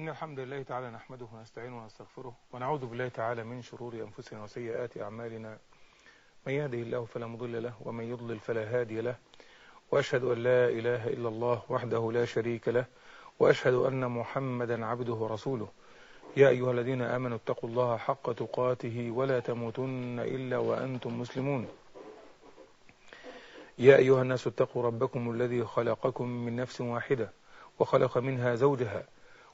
إن الحمد لله تعالى نحمده ونستعينه ونستغفره ونعوذ بالله تعالى من شرور أنفسنا وسيئات أعمالنا. من يهده الله فلا مضل له ومن يضلل فلا هادي له. وأشهد أن لا إله إلا الله وحده لا شريك له وأشهد أن محمدا عبده ورسوله. يا أيها الذين آمنوا اتقوا الله حق تقاته ولا تموتن إلا وأنتم مسلمون. يا أيها الناس اتقوا ربكم الذي خلقكم من نفس واحدة وخلق منها زوجها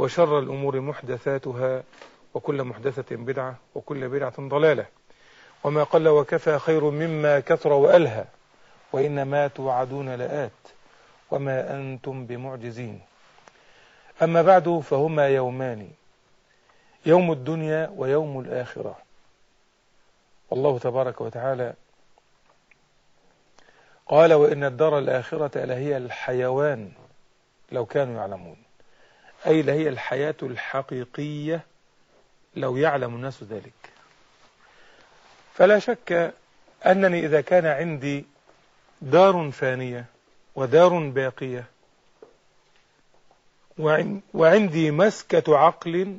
وشر الأمور محدثاتها وكل محدثة بدعة وكل بدعة ضلالة. وما قل وكفى خير مما كثر وألهى وإنما توعدون لآت وما أنتم بمعجزين. أما بعد فهما يومان يوم الدنيا ويوم الآخرة. والله تبارك وتعالى قال وإن الدار الآخرة لهي الحيوان لو كانوا يعلمون. أي لهي الحياة الحقيقية لو يعلم الناس ذلك. فلا شك أنني إذا كان عندي دار فانية ودار باقية وعندي مسكة عقل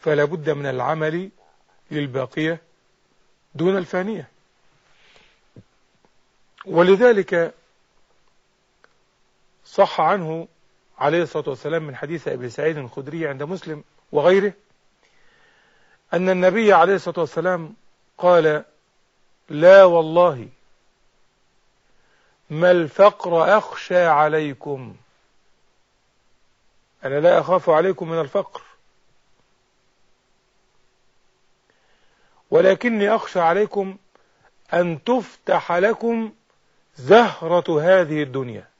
فلا بد من العمل للباقية دون الفانية. ولذلك صح عنه عليه الصلاة والسلام من حديث أبي سعيد الخدري عند مسلم وغيره أن النبي عليه الصلاة والسلام قال لا والله ما الفقر أخشى عليكم؟ أنا لا أخاف عليكم من الفقر ولكني أخشى عليكم أن تفتح لكم زهرة هذه الدنيا.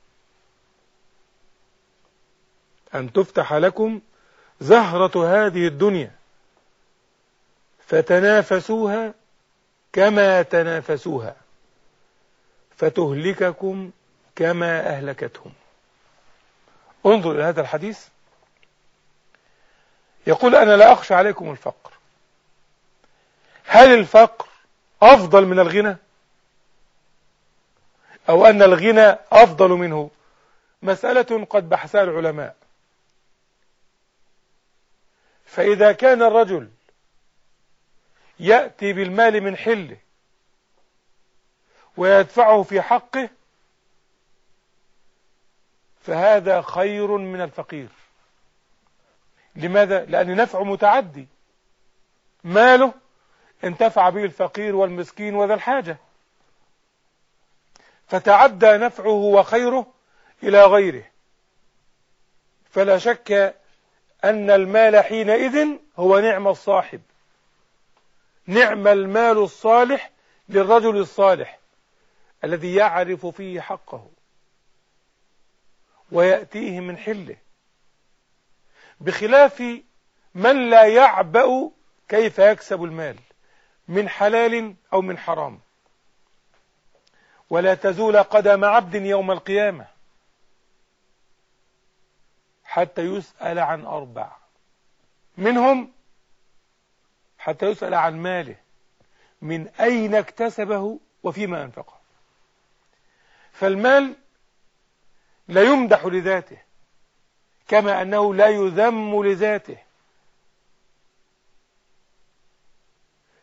أن تفتح لكم زهرة هذه الدنيا فتنافسوها كما تنافسوها فتهلككم كما أهلكتهم. انظر إلى هذا الحديث. يقول أنا لا أخشى عليكم الفقر. هل الفقر أفضل من الغنى؟ أو أن الغنى أفضل منه؟ مسألة قد بحثها العلماء. فإذا كان الرجل يأتي بالمال من حله ويدفعه في حقه فهذا خير من الفقير. لماذا؟ لأن نفعه متعدي. ماله انتفع به الفقير والمسكين وذا الحاجة. فتعدى نفعه وخيره إلى غيره. فلا شك أن المال حينئذ هو نعم الصاحب. نعم المال الصالح للرجل الصالح الذي يعرف فيه حقه ويأتيه من حله. بخلاف من لا يعبأ كيف يكسب المال من حلال أو من حرام. ولا تزول قدم عبد يوم القيامة. حتى يسأل عن أربع. منهم حتى يسأل عن ماله. من أين اكتسبه وفيما أنفقه. فالمال لا يمدح لذاته. كما أنه لا يذم لذاته.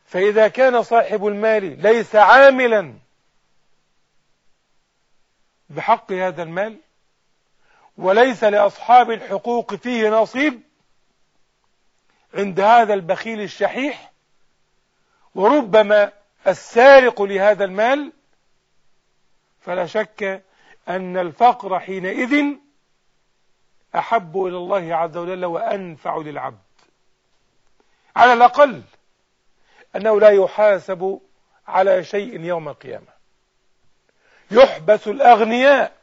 فإذا كان صاحب المال ليس عاملا بحق هذا المال وليس لأصحاب الحقوق فيه نصيب عند هذا البخيل الشحيح وربما السارق لهذا المال فلا شك أن الفقر حينئذ أحب إلى الله عز وجل وأنفع للعبد. على الأقل أنه لا يحاسب على شيء يوم القيامة. يحبس الأغنياء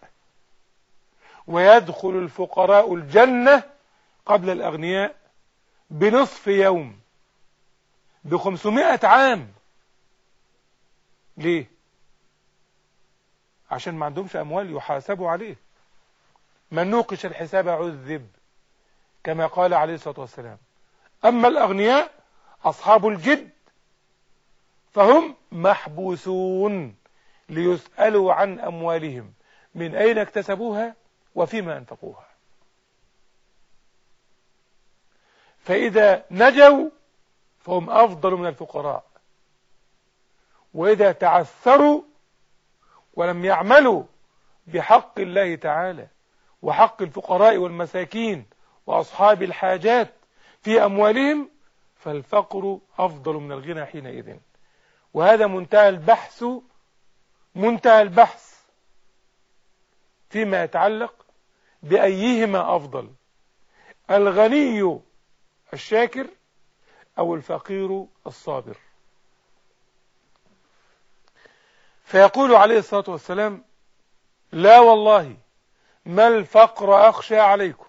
ويدخل الفقراء الجنة قبل الأغنياء بنصف يوم بخمسمائة عام. ليه؟ عشان ما عندهمش أموال يحاسبوا عليه. من نوقش الحساب عذب كما قال عليه الصلاة والسلام. أما الأغنياء أصحاب الجد فهم محبوسون ليسألوا عن أموالهم. من أين اكتسبوها؟ وفيما أنفقوها. فإذا نجوا فهم أفضل من الفقراء. وإذا تعثروا ولم يعملوا بحق الله تعالى وحق الفقراء والمساكين وأصحاب الحاجات في أموالهم فالفقر أفضل من الغنى حينئذ. وهذا منتهى البحث منتهى البحث فيما يتعلق بأيهما أفضل؟ الغني الشاكر أو الفقير الصابر؟ فيقول عليه الصلاة والسلام لا والله ما الفقر أخشى عليكم؟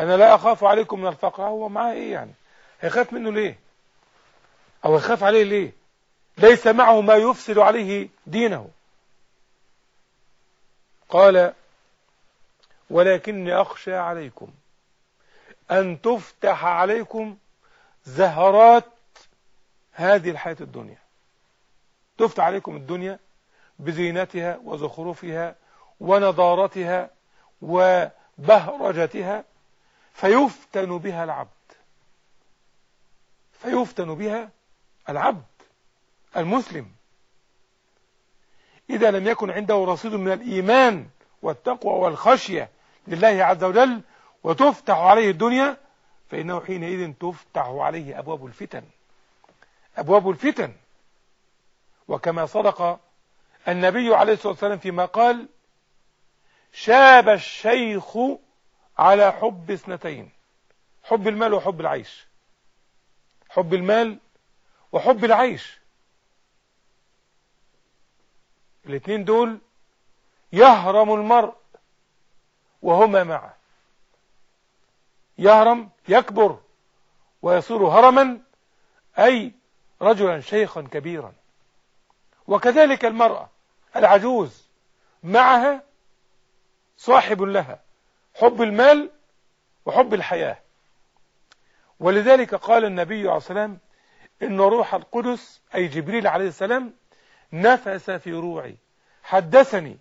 أنا لا أخاف عليكم من الفقر هو معاه إيه يعني؟ هيخاف منه ليه؟ أو يخاف عليه ليه؟ ليس معه ما يفسد عليه دينه. قال ولكني أخشى عليكم أن تفتح عليكم زهرات هذه الحياة الدنيا. تفتح عليكم الدنيا بزينتها وزخرفها ونضارتها وبهرجتها فيفتن بها العبد. فيفتن بها العبد المسلم. إذا لم يكن عنده رصيد من الإيمان والتقوى والخشية لله عز وجل وتفتح عليه الدنيا فإنه حينئذ تفتح عليه أبواب الفتن. أبواب الفتن. وكما صدق النبي عليه الصلاة والسلام فيما قال شاب الشيخ على حب اثنتين حب المال وحب العيش. حب المال وحب العيش. الاثنين دول يهرم المرء وهما معه. يهرم يكبر ويصير هرما أي رجلا شيخا كبيرا. وكذلك المرأة العجوز معها صاحب لها حب المال وحب الحياة. ولذلك قال النبي عليه السلام إن روح القدس أي جبريل عليه السلام نفس في روعي حدثني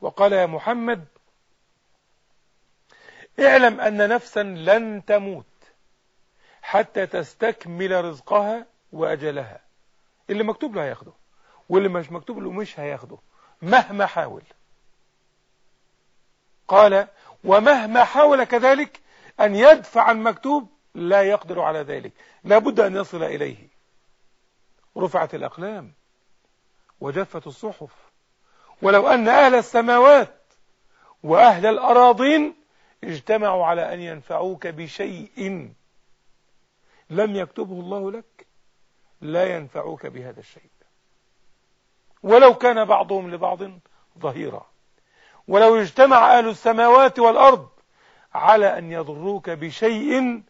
وقال يا محمد اعلم أن نفسا لن تموت حتى تستكمل رزقها وأجلها. اللي مكتوب له هياخده واللي مش مكتوب له مش هياخده. مهما حاول. قال ومهما حاول كذلك أن يدفع المكتوب لا يقدر على ذلك. لابد أن يصل إليه. رفعت الأقلام وجفت الصحف. ولو أن أهل السماوات وأهل الأراضين اجتمعوا على أن ينفعوك بشيء لم يكتبه الله لك لا ينفعوك بهذا الشيء. ولو كان بعضهم لبعض ظهيرا. ولو اجتمع أهل السماوات والأرض على أن يضروك بشيء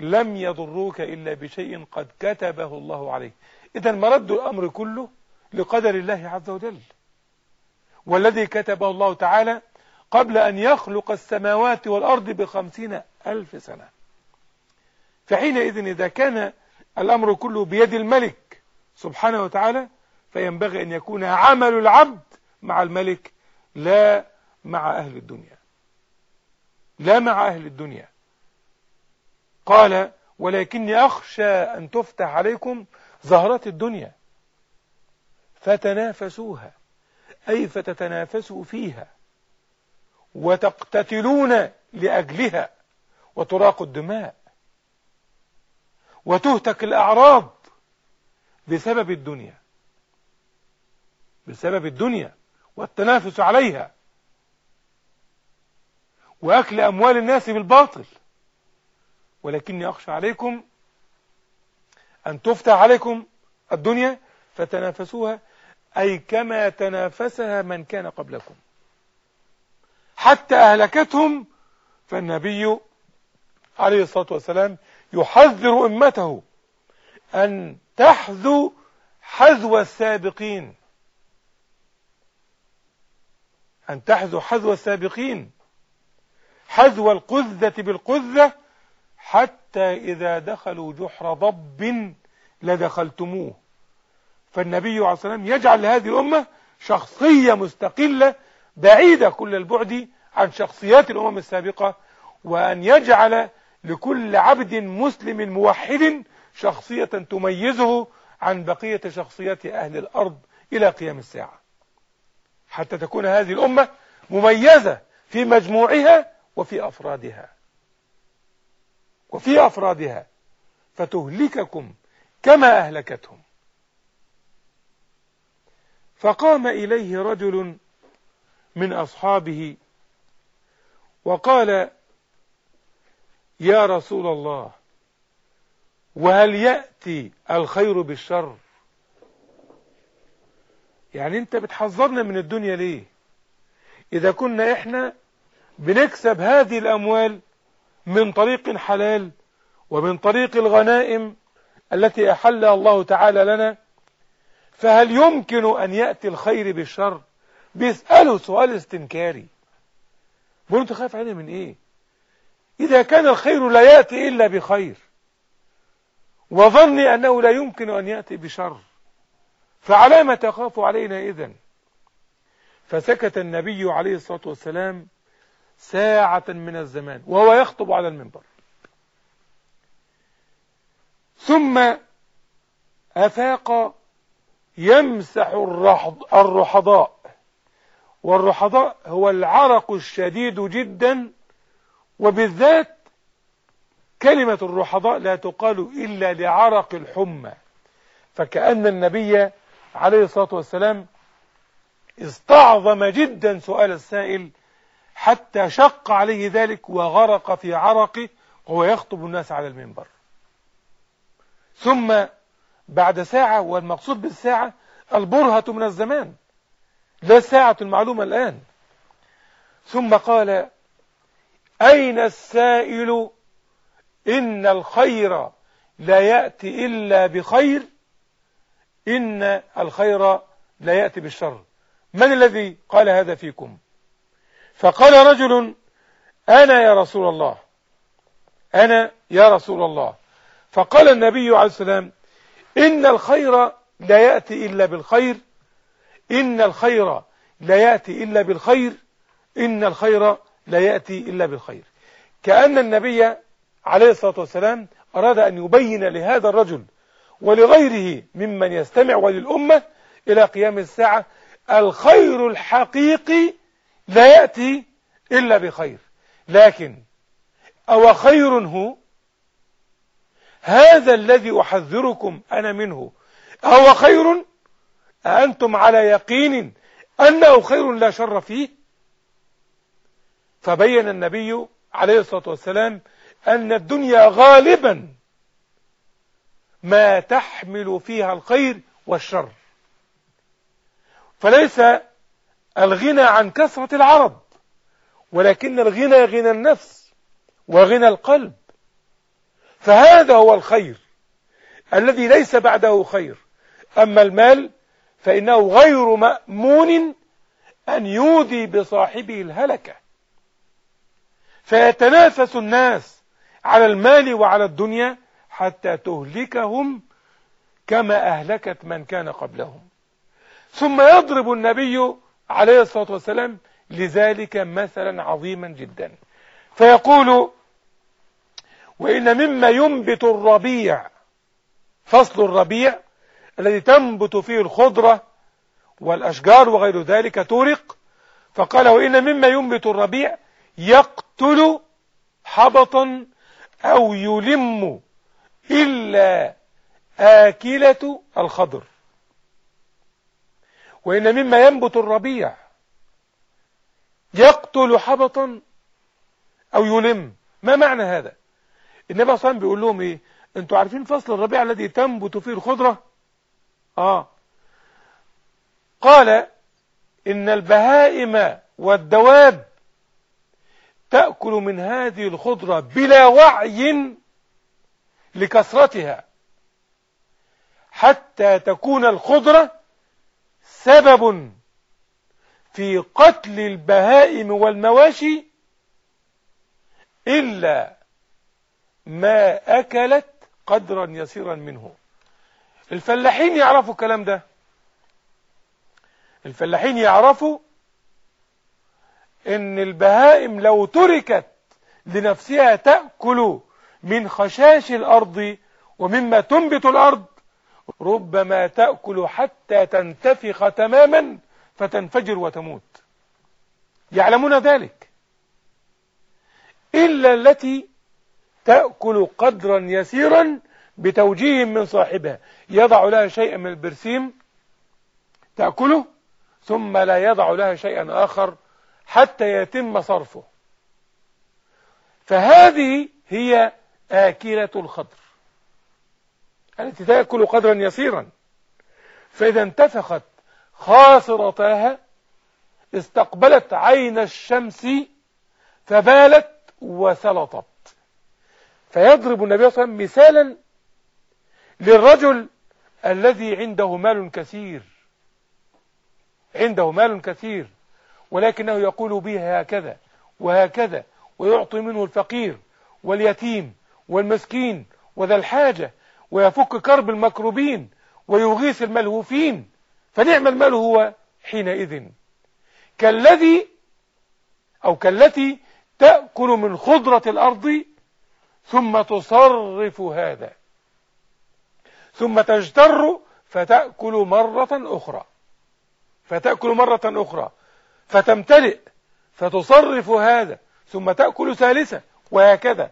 لم يضروك إلا بشيء قد كتبه الله عليك. إذا مرد الأمر كله لقدر الله عز وجل. والذي كتبه الله تعالى قبل أن يخلق السماوات والأرض بخمسين ألف سنة. فحينئذ إذا كان الأمر كله بيد الملك سبحانه وتعالى فينبغي أن يكون عمل العبد مع الملك لا مع أهل الدنيا. لا مع أهل الدنيا. قال ولكني أخشى أن تفتح عليكم زهرات الدنيا فتنافسوها. أي فتتنافسوا فيها. وتقتتلون لأجلها وتراق الدماء وتهتك الأعراض بسبب الدنيا. بسبب الدنيا والتنافس عليها. وأكل أموال الناس بالباطل. ولكني أخشى عليكم أن تفتح عليكم الدنيا فتنافسوها أي كما تنافسها من كان قبلكم. حتى أهلكتهم فالنبي عليه الصلاة والسلام يحذر أمته أن تحذو حذو السابقين. أن تحذو حذو السابقين. حذو القذة بالقذة حتى إذا دخلوا جحر ضب لدخلتموه. فالنبي عليه الصلاة والسلام يجعل لهذه الأمة شخصية مستقلة بعيدة كل البعد عن شخصيات الأمم السابقة وأن يجعل لكل عبد مسلم موحد شخصية تميزه عن بقية شخصيات أهل الأرض إلى قيام الساعة. حتى تكون هذه الأمة مميزة في مجموعها وفي أفرادها. وفي أفرادها. فتهلككم كما أهلكتهم. فقام إليه رجل من أصحابه. وقال يا رسول الله وهل يأتي الخير بالشر؟ يعني أنت بتحذرنا من الدنيا ليه؟ إذا كنا إحنا بنكسب هذه الأموال من طريق حلال ومن طريق الغنائم التي احلها الله تعالى لنا فهل يمكن أن يأتي الخير بالشر؟ بيسألوا سؤال استنكاري. بقول أنت خايف علينا من إيه؟ إذا كان الخير لا يأتي إلا بخير. وظني أنه لا يمكن أن يأتي بشر. فعلى ما تخاف علينا إذن؟ فسكت النبي عليه الصلاة والسلام ساعة من الزمان وهو يخطب على المنبر. ثم أفاق يمسح الرحضاء. والرحضاء هو العرق الشديد جدا وبالذات كلمة الرحضاء لا تقال إلا لعرق الحمى. فكأن النبي عليه الصلاة والسلام استعظم جدا سؤال السائل حتى شق عليه ذلك وغرق في عرقه وهو يخطب الناس على المنبر. ثم بعد ساعة والمقصود بالساعة البرهة من الزمان. لا الساعة المعلومة الآن. ثم قال أين السائل؟ إن الخير لا يأتي إلا بخير. إن الخير لا يأتي بالشر. من الذي قال هذا فيكم؟ فقال رجل أنا يا رسول الله. أنا يا رسول الله. فقال النبي عليه السلام إن الخير لا يأتي إلا بالخير. إن الخير لا يأتي إلا بالخير. إن الخير لا يأتي إلا بالخير. كأن النبي عليه الصلاة والسلام أراد أن يبين لهذا الرجل ولغيره ممن يستمع وللأمة إلى قيام الساعة الخير الحقيقي لا يأتي إلا بخير. لكن أو خير هو هذا الذي أحذركم أنا منه. أو خير أنتم على يقين أنه خير لا شر فيه؟ فبين النبي عليه الصلاة والسلام أن الدنيا غالبا ما تحمل فيها الخير والشر. فليس الغنى عن كثرة العرض ولكن الغنى غنى النفس وغنى القلب. فهذا هو الخير الذي ليس بعده خير. أما المال فإنه غير مأمون أن يوذي بصاحبه الهلكة. فيتنافس الناس على المال وعلى الدنيا حتى تهلكهم كما أهلكت من كان قبلهم. ثم يضرب النبي عليه الصلاة والسلام لذلك مثلا عظيما جدا. فيقول وإن مما ينبت الربيع فصل الربيع الذي تنبت فيه الخضرة والأشجار وغير ذلك تورق. فقال وإن مما ينبت الربيع يقتل حبطا أو يلم إلا آكلة الخضر. وإن مما ينبت الربيع يقتل حبطا أو يلم. ما معنى هذا؟ النبي صلى الله بيقول لهم إيه؟ أنتوا عارفين فصل الربيع الذي تنبت فيه الخضرة؟ آه. قال إن البهائم والدواب تأكل من هذه الخضرة بلا وعي لكثرتها حتى تكون الخضرة سبب في قتل البهائم والمواشي إلا ما أكلت قدرا يسيرا منه. الفلاحين يعرفوا الكلام ده. الفلاحين يعرفوا إن البهائم لو تركت لنفسها تأكل من خشاش الأرض ومما تنبت الأرض ربما تأكل حتى تنتفخ تماما فتنفجر وتموت. يعلمون ذلك. إلا التي تأكل قدرا يسيرا بتوجيه من صاحبها. يضع لها شيئا من البرسيم تأكله ثم لا يضع لها شيئا آخر حتى يتم صرفه. فهذه هي آكلة الخضر التي تأكل قدرا يسيرا. فإذا انتفخت خاصرتها استقبلت عين الشمس فبالت وسلطت. فيضرب النبي صلى الله عليه وسلم مثالا للرجل الذي عنده مال كثير. عنده مال كثير ولكنه يقول به هكذا وهكذا ويعطي منه الفقير واليتيم والمسكين وذا الحاجة ويفك كرب المكروبين ويغيث الملهوفين. فنعم المال هو حينئذ. كالذي أو كالتي تأكل من خضرة الأرض ثم تصرف هذا. ثم تجتر فتأكل مرة أخرى. فتأكل مرة أخرى. فتمتلئ فتصرف هذا. ثم تأكل ثالثة وهكذا.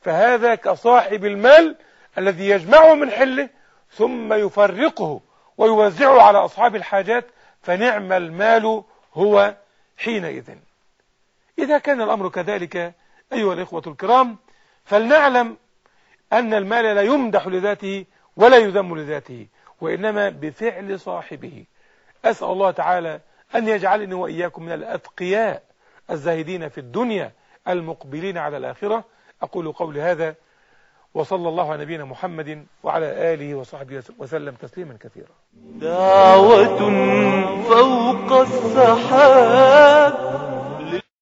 فهذا كصاحب المال الذي يجمعه من حله ثم يفرقه ويوزعه على أصحاب الحاجات فنعم المال هو حينئذ. إذا كان الأمر كذلك أيها الإخوة الكرام فلنعلم أن المال لا يمدح لذاته ولا يذم لذاته وإنما بفعل صاحبه. أسأل الله تعالى أن يجعلني وإياكم من الأتقياء الزاهدين في الدنيا المقبلين على الآخرة. أقول قولي هذا وصلى الله على نبينا محمد وعلى آله وصحبه وسلم تسليما كثيرا. دعوة فوق السحاب.